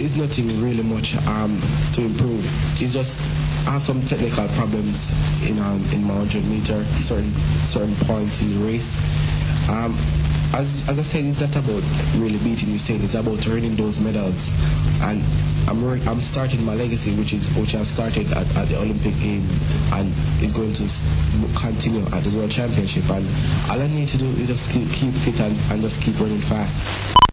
it's nothing really much um, to improve. It's just I have some technical problems in um, in my 100 meter certain certain points in the race. Um, as, as I said, it's not about really beating Usain. It's about earning those medals, and I'm I'm starting my legacy, which is which I started at, at the Olympic game, and it's going to continue at the World Championship. And all I need to do is just keep, keep fit and, and just keep running fast.